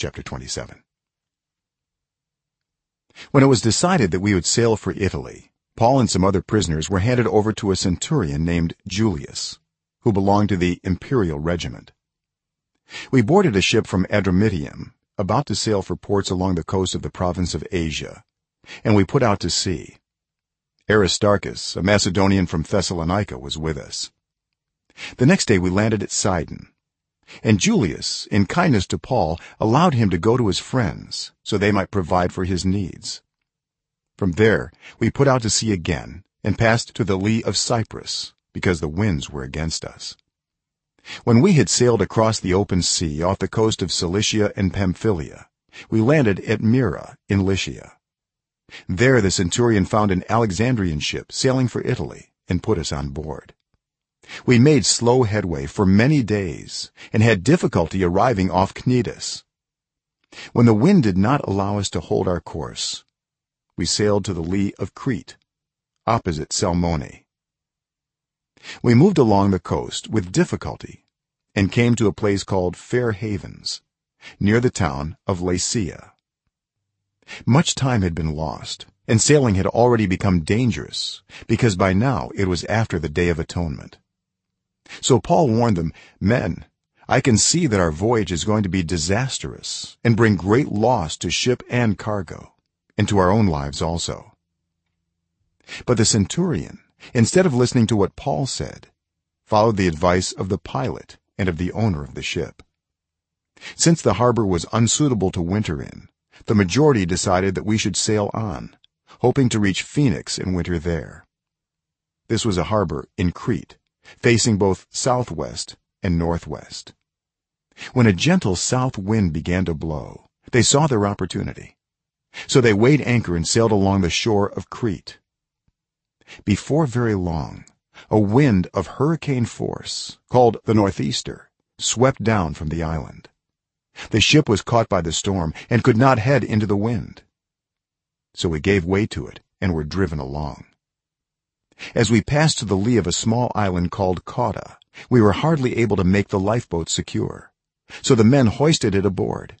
chapter 27 when it was decided that we would sail for italy paul and some other prisoners were handed over to a centurion named julius who belonged to the imperial regiment. We boarded a ship from adramyttium about to sail for ports along the coast of the province of asia and we put out to sea. Aristarchus a macedonian from thessalonica was with us. The next day we landed at sidon and julius in kindness to paul allowed him to go to his friends so they might provide for his needs. From there we put out to sea again and passed to the lee of cyprus because the winds were against us. When we had sailed across the open sea off the coast of cilicia and pamphylia we landed at myra in lycia. There the centurion found an alexandrian ship sailing for italy and put us on board we made slow headway for many days and had difficulty arriving off cnidus. When the wind did not allow us to hold our course we sailed to the lee of crete opposite salmone. We moved along the coast with difficulty and came to a place called fair havens near the town of lasea much time had been lost and sailing had already become dangerous because by now it was after the day of atonement so paul warned them men i can see that our voyage is going to be disastrous and bring great loss to ship and cargo and to our own lives also. But the centurion instead of listening to what paul said followed the advice of the pilot and of the owner of the ship. Since the harbor was unsuitable to winter in the majority decided that we should sail on hoping to reach phoenix and winter there. This was a harbor in crete facing both southwest and northwest. When a gentle south wind began to blow they saw their opportunity. So they weighed anchor and sailed along the shore of crete. Before very long a wind of hurricane force called the northeaster swept down from the island. The ship was caught by the storm and could not head into the wind. So we gave way to it and were driven along as we passed to the lee of a small island called cauda we were hardly able to make the lifeboat secure. So the men hoisted it aboard.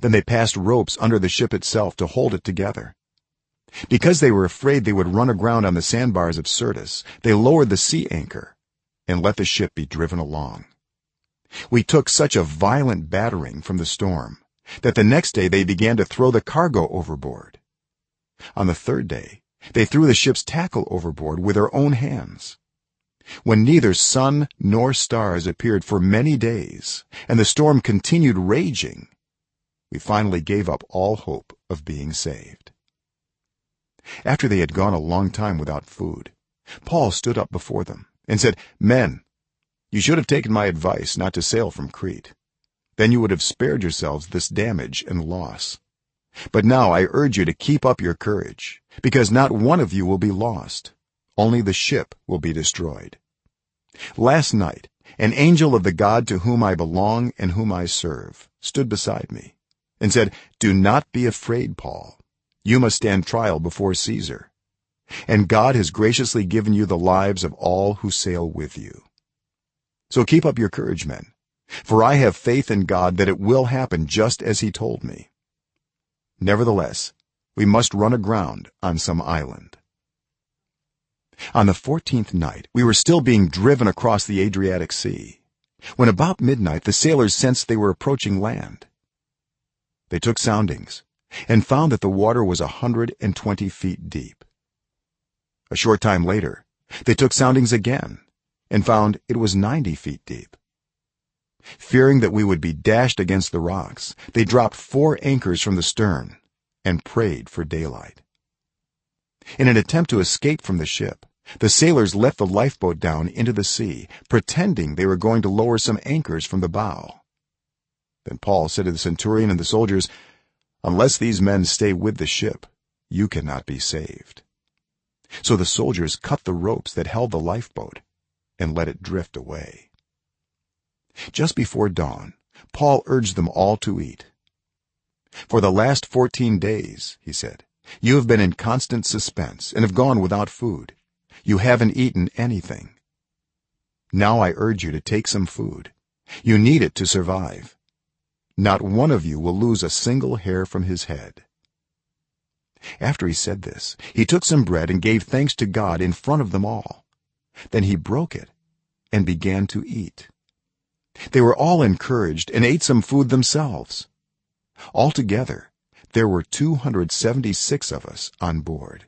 Then they passed ropes under the ship itself to hold it together. Because they were afraid they would run aground on the sandbars of syrtis they lowered the sea anchor and let the ship be driven along. We took such a violent battering from the storm that the next day they began to throw the cargo overboard. On the third day they threw the ship's tackle overboard with their own hands. When neither sun nor stars appeared for many days and the storm continued raging we finally gave up all hope of being saved. After they had gone a long time without food paul stood up before them and said men you should have taken my advice not to sail from crete. Then you would have spared yourselves this damage and loss. But now i urge you to keep up your courage because not one of you will be lost. Only the ship will be destroyed. Last night an angel of the god to whom i belong and whom i serve stood beside me and said do not be afraid paul. You must stand trial before caesar. And god has graciously given you the lives of all who sail with you. So keep up your courage men for i have faith in god that it will happen just as he told me. Nevertheless we must run aground on some island. On the 14th night we were still being driven across the adriatic sea when about midnight the sailors sensed they were approaching land. They took soundings and found that the water was a 120 feet deep. A short time later they took soundings again and found it was 90 feet deep. Fearing that we would be dashed against the rocks they dropped four anchors from the stern and prayed for daylight. In an attempt to escape from the ship the sailors let the lifeboat down into the sea pretending they were going to lower some anchors from the bow. Then paul said to the centurion and the soldiers unless these men stay with the ship you cannot be saved. So the soldiers cut the ropes that held the lifeboat and let it drift away. Just before dawn paul urged them all to eat for the last 14 days he said you have been in constant suspense and have gone without food. You haven't eaten anything. Now i urge you to take some food. You need it to survive. Not one of you will lose a single hair from his head. After he said this he took some bread and gave thanks to god in front of them all. Then he broke it and began to eat. They were all encouraged and ate some food themselves altogether there were 276 of us on board.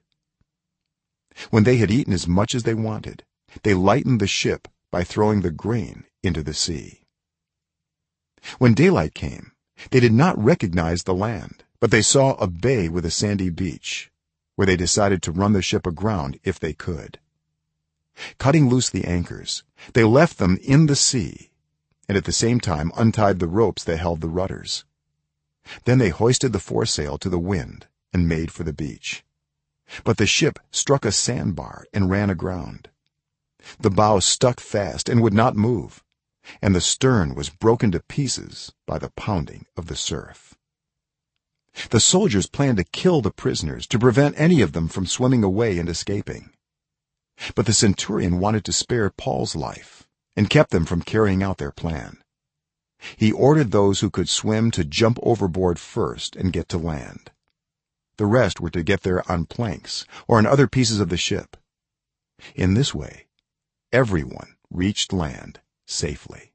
When they had eaten as much as they wanted they lightened the ship by throwing the grain into the sea. When daylight came they did not recognize the land but they saw a bay with a sandy beach where they decided to run the ship aground if they could. Cutting loose the anchors they left them in the sea and at the same time untied the ropes that held the rudders then they hoisted the foresail to the wind and made for the beach. But the ship struck a sandbar and ran aground. The bow stuck fast and would not move and the stern was broken to pieces by the pounding of the surf. The soldiers planned to kill the prisoners to prevent any of them from swimming away and escaping. But the centurion wanted to spare paul's life and kept them from carrying out their plan he ordered those who could swim to jump overboard first and get to land. The rest were to get there on planks or on other pieces of the ship. In this way everyone reached land safely